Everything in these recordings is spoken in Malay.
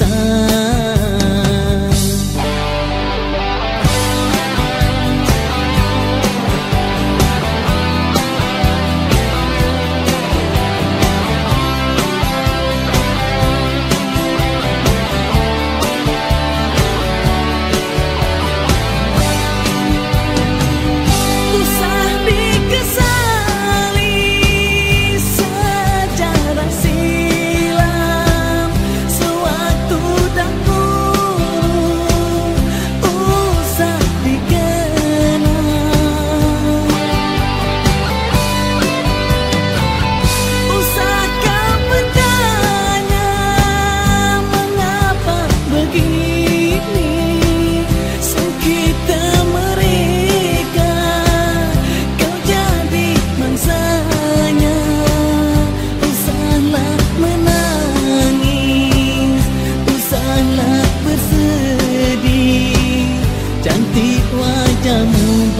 yang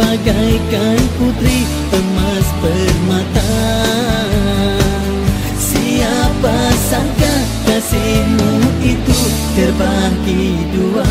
bagaikan putri emas permata. Siapa sangka kasihmu itu terbagi dua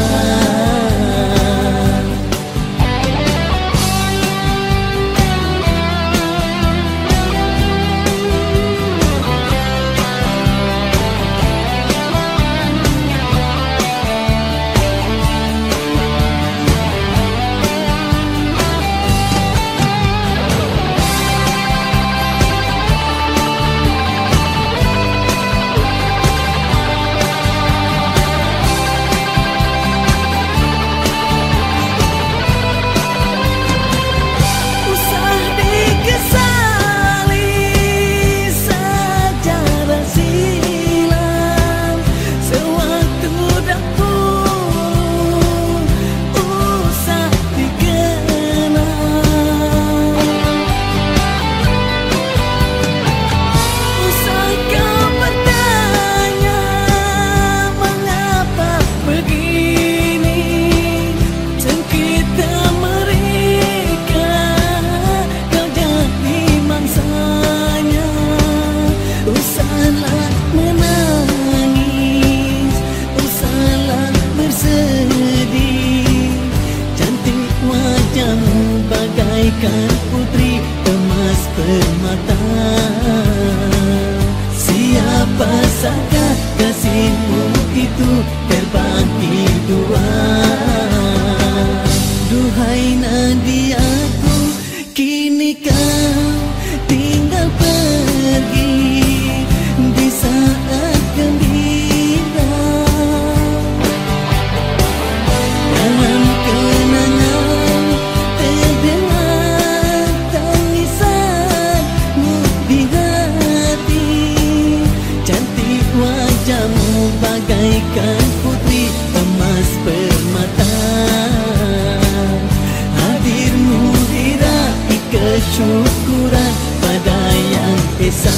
permata Siapa sangka kasihmu itu terbagi dua syukuran pada yang esa.